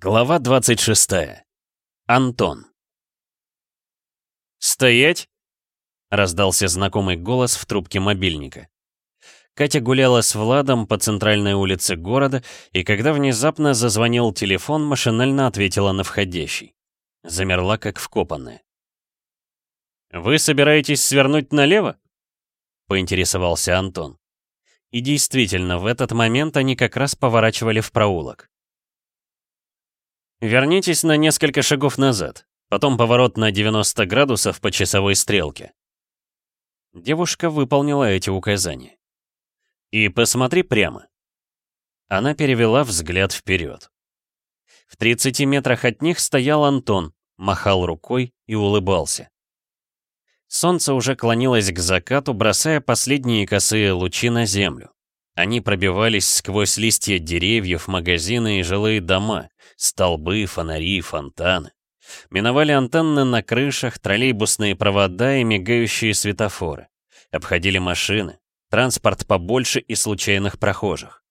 Глава 26. Антон. «Стоять!» — раздался знакомый голос в трубке мобильника. Катя гуляла с Владом по центральной улице города, и когда внезапно зазвонил телефон, машинально ответила на входящий. Замерла, как вкопанная. «Вы собираетесь свернуть налево?» — поинтересовался Антон. И действительно, в этот момент они как раз поворачивали в проулок. Вернитесь на несколько шагов назад, потом поворот на 90 градусов по часовой стрелке. Девушка выполнила эти указания. И посмотри прямо. Она перевела взгляд вперед. В 30 метрах от них стоял Антон, махал рукой и улыбался. Солнце уже клонилось к закату, бросая последние косые лучи на землю. Они пробивались сквозь листья деревьев, магазины и жилые дома, столбы, фонари, фонтаны. Миновали антенны на крышах, троллейбусные провода и мигающие светофоры. Обходили машины, транспорт побольше и случайных прохожих.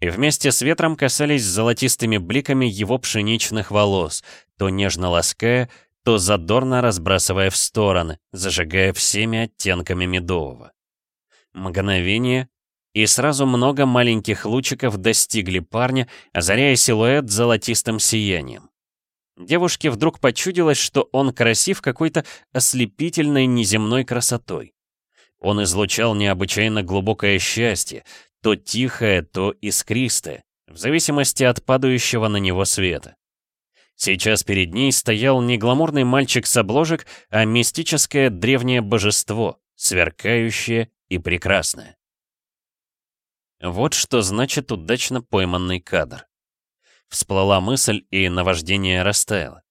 И вместе с ветром касались золотистыми бликами его пшеничных волос, то нежно лаская, то задорно разбрасывая в стороны, зажигая всеми оттенками медового. Мгновение, и сразу много маленьких лучиков достигли парня, озаряя силуэт золотистым сиянием. Девушке вдруг почудилось, что он красив какой-то ослепительной неземной красотой. Он излучал необычайно глубокое счастье, то тихое, то искристое, в зависимости от падающего на него света. Сейчас перед ней стоял не гламурный мальчик с обложек, а мистическое древнее божество, сверкающее и прекрасное. Вот что значит удачно пойманный кадр. Всплыла мысль, и наваждение растаяло.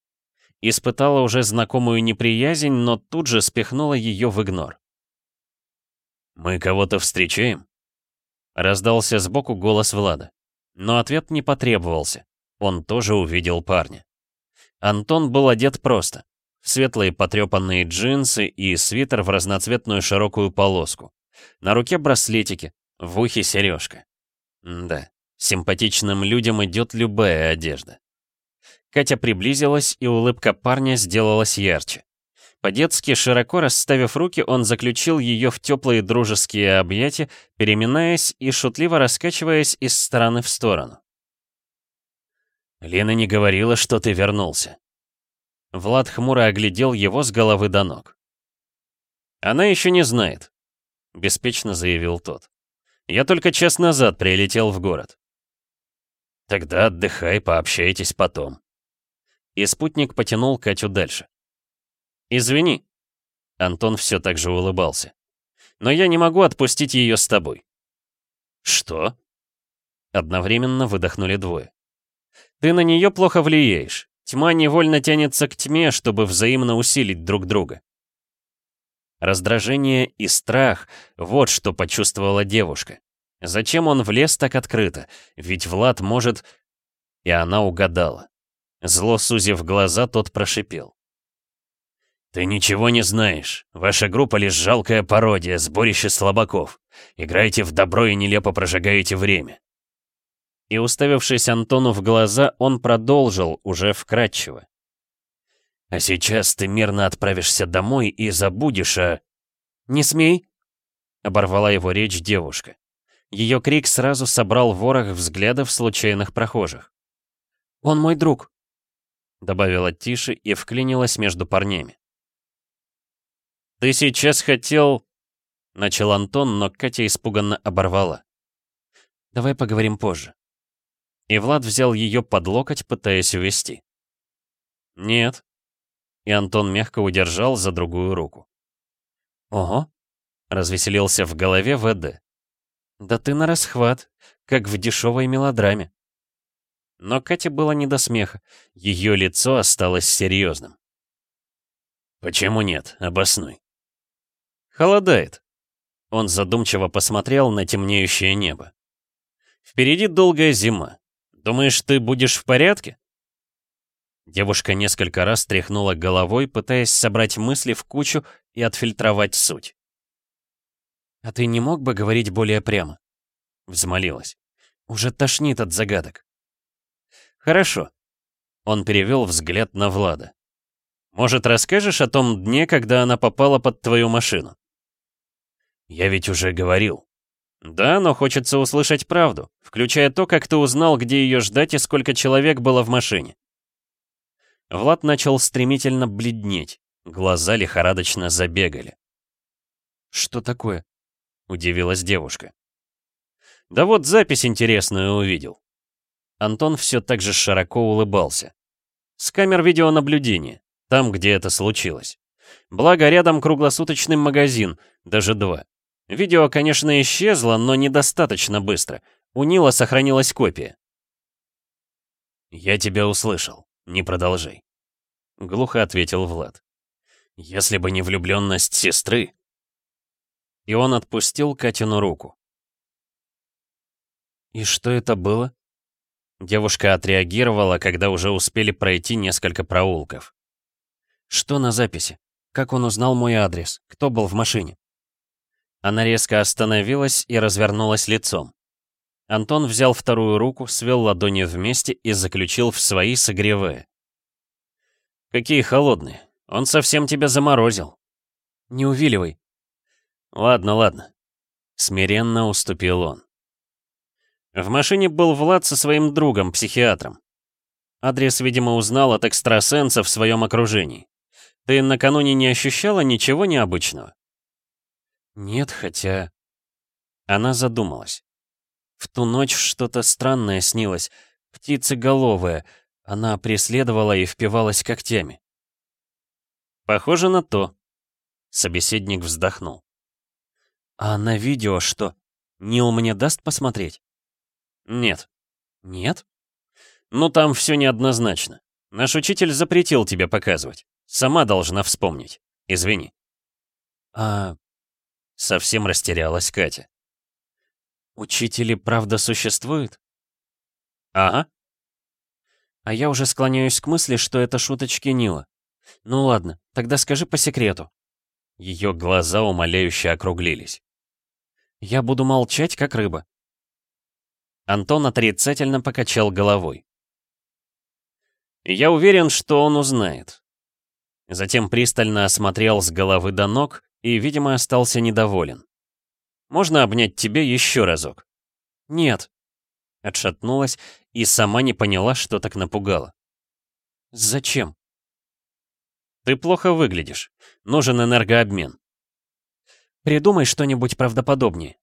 Испытала уже знакомую неприязнь, но тут же спихнула ее в игнор. «Мы кого-то встречаем?» Раздался сбоку голос Влада. Но ответ не потребовался. Он тоже увидел парня. Антон был одет просто. Светлые потрепанные джинсы и свитер в разноцветную широкую полоску. На руке браслетики, в ухе сережка. Да, симпатичным людям идет любая одежда. Катя приблизилась, и улыбка парня сделалась ярче. По-детски, широко расставив руки, он заключил ее в теплые дружеские объятия, переминаясь и шутливо раскачиваясь из стороны в сторону. «Лена не говорила, что ты вернулся». Влад хмуро оглядел его с головы до ног. «Она еще не знает», — беспечно заявил тот. Я только час назад прилетел в город. Тогда отдыхай, пообщайтесь потом. И спутник потянул Катю дальше. Извини. Антон все так же улыбался. Но я не могу отпустить ее с тобой. Что? Одновременно выдохнули двое. Ты на нее плохо влияешь. Тьма невольно тянется к тьме, чтобы взаимно усилить друг друга. Раздражение и страх — вот что почувствовала девушка. Зачем он влез так открыто? Ведь Влад может... И она угадала. Зло сузив глаза, тот прошипел. «Ты ничего не знаешь. Ваша группа лишь жалкая пародия, сборище слабаков. Играете в добро и нелепо прожигаете время». И уставившись Антону в глаза, он продолжил, уже вкратчиво. А сейчас ты мирно отправишься домой и забудешь о... «Не смей!» — оборвала его речь девушка. Ее крик сразу собрал ворох взглядов случайных прохожих. «Он мой друг!» — добавила тише и вклинилась между парнями. «Ты сейчас хотел...» — начал Антон, но Катя испуганно оборвала. «Давай поговорим позже». И Влад взял ее под локоть, пытаясь увести. «Нет», и Антон мягко удержал за другую руку. «Ого!» — развеселился в голове ВД. «Да ты на расхват, как в дешевой мелодраме». Но Кате было не до смеха, ее лицо осталось серьезным. «Почему нет? Обоснуй». «Холодает». Он задумчиво посмотрел на темнеющее небо. «Впереди долгая зима. Думаешь, ты будешь в порядке?» Девушка несколько раз тряхнула головой, пытаясь собрать мысли в кучу и отфильтровать суть. «А ты не мог бы говорить более прямо?» — взмолилась. «Уже тошнит от загадок». «Хорошо». Он перевел взгляд на Влада. «Может, расскажешь о том дне, когда она попала под твою машину?» «Я ведь уже говорил». «Да, но хочется услышать правду, включая то, как ты узнал, где ее ждать и сколько человек было в машине». Влад начал стремительно бледнеть, глаза лихорадочно забегали. «Что такое?» — удивилась девушка. «Да вот запись интересную увидел». Антон все так же широко улыбался. «С камер видеонаблюдения, там, где это случилось. Благо, рядом круглосуточный магазин, даже два. Видео, конечно, исчезло, но недостаточно быстро. У Нила сохранилась копия. «Я тебя услышал. Не продолжай», — глухо ответил Влад. «Если бы не влюбленность сестры...» И он отпустил Катину руку. «И что это было?» Девушка отреагировала, когда уже успели пройти несколько проулков. «Что на записи? Как он узнал мой адрес? Кто был в машине?» Она резко остановилась и развернулась лицом. Антон взял вторую руку, свел ладони вместе и заключил в свои, согревая. «Какие холодные. Он совсем тебя заморозил». «Не увиливай». «Ладно, ладно». Смиренно уступил он. В машине был Влад со своим другом, психиатром. Адрес, видимо, узнал от экстрасенса в своем окружении. Ты накануне не ощущала ничего необычного? Нет, хотя... Она задумалась. В ту ночь что-то странное снилось. Птицеголовая. Она преследовала и впивалась когтями. Похоже на то. Собеседник вздохнул. А на видео что? Нил мне даст посмотреть? Нет. Нет? Ну там все неоднозначно. Наш учитель запретил тебе показывать. Сама должна вспомнить. Извини. А Совсем растерялась Катя. «Учители правда существуют?» «Ага». «А я уже склоняюсь к мысли, что это шуточки Нила. Ну ладно, тогда скажи по секрету». Ее глаза умоляюще округлились. «Я буду молчать, как рыба». Антон отрицательно покачал головой. «Я уверен, что он узнает». Затем пристально осмотрел с головы до ног и, видимо, остался недоволен. «Можно обнять тебя еще разок?» «Нет». Отшатнулась и сама не поняла, что так напугало. «Зачем?» «Ты плохо выглядишь. Нужен энергообмен». «Придумай что-нибудь правдоподобнее».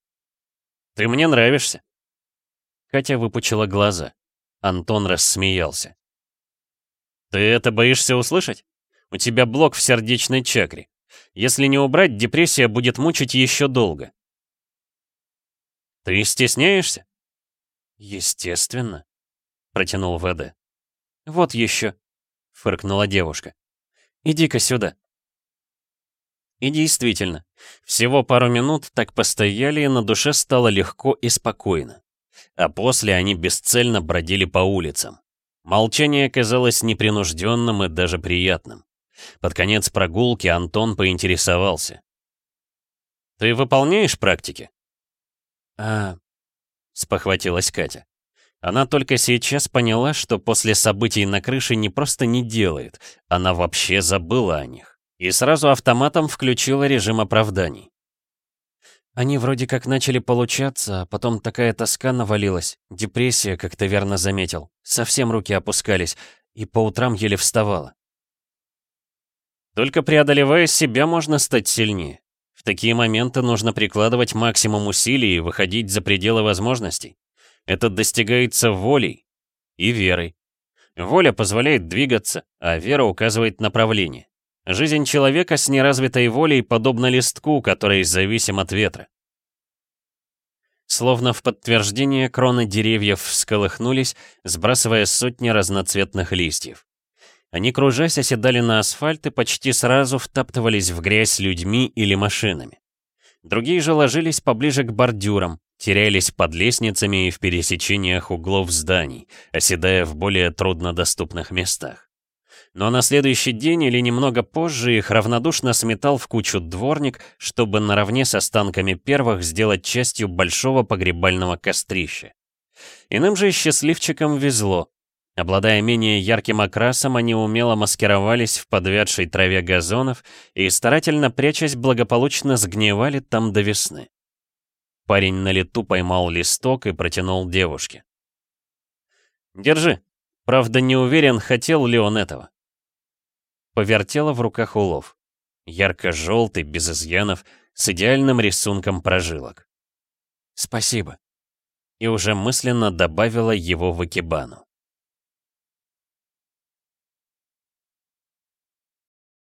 «Ты мне нравишься». Катя выпучила глаза. Антон рассмеялся. «Ты это боишься услышать? У тебя блок в сердечной чакре. Если не убрать, депрессия будет мучить еще долго. Ты стесняешься? Естественно, протянул ВД. Вот еще, фыркнула девушка. Иди-ка сюда. И действительно, всего пару минут так постояли, и на душе стало легко и спокойно. А после они бесцельно бродили по улицам. Молчание казалось непринужденным и даже приятным. Под конец прогулки Антон поинтересовался. «Ты выполняешь практики?» «А...» — спохватилась Катя. Она только сейчас поняла, что после событий на крыше не просто не делает, она вообще забыла о них. И сразу автоматом включила режим оправданий. Они вроде как начали получаться, а потом такая тоска навалилась, депрессия, как ты верно заметил. Совсем руки опускались, и по утрам еле вставала. Только преодолевая себя, можно стать сильнее. В такие моменты нужно прикладывать максимум усилий и выходить за пределы возможностей. Это достигается волей и верой. Воля позволяет двигаться, а вера указывает направление. Жизнь человека с неразвитой волей подобна листку, который зависим от ветра. Словно в подтверждение кроны деревьев всколыхнулись, сбрасывая сотни разноцветных листьев. Они, кружась, оседали на асфальт и почти сразу втаптывались в грязь людьми или машинами. Другие же ложились поближе к бордюрам, терялись под лестницами и в пересечениях углов зданий, оседая в более труднодоступных местах. Но на следующий день или немного позже их равнодушно сметал в кучу дворник, чтобы наравне с останками первых сделать частью большого погребального кострища. Иным же счастливчикам везло. Обладая менее ярким окрасом, они умело маскировались в подвядшей траве газонов и, старательно прячась, благополучно сгнивали там до весны. Парень на лету поймал листок и протянул девушке. «Держи. Правда, не уверен, хотел ли он этого». Повертела в руках улов. Ярко-желтый, без изъянов, с идеальным рисунком прожилок. «Спасибо». И уже мысленно добавила его в экибану.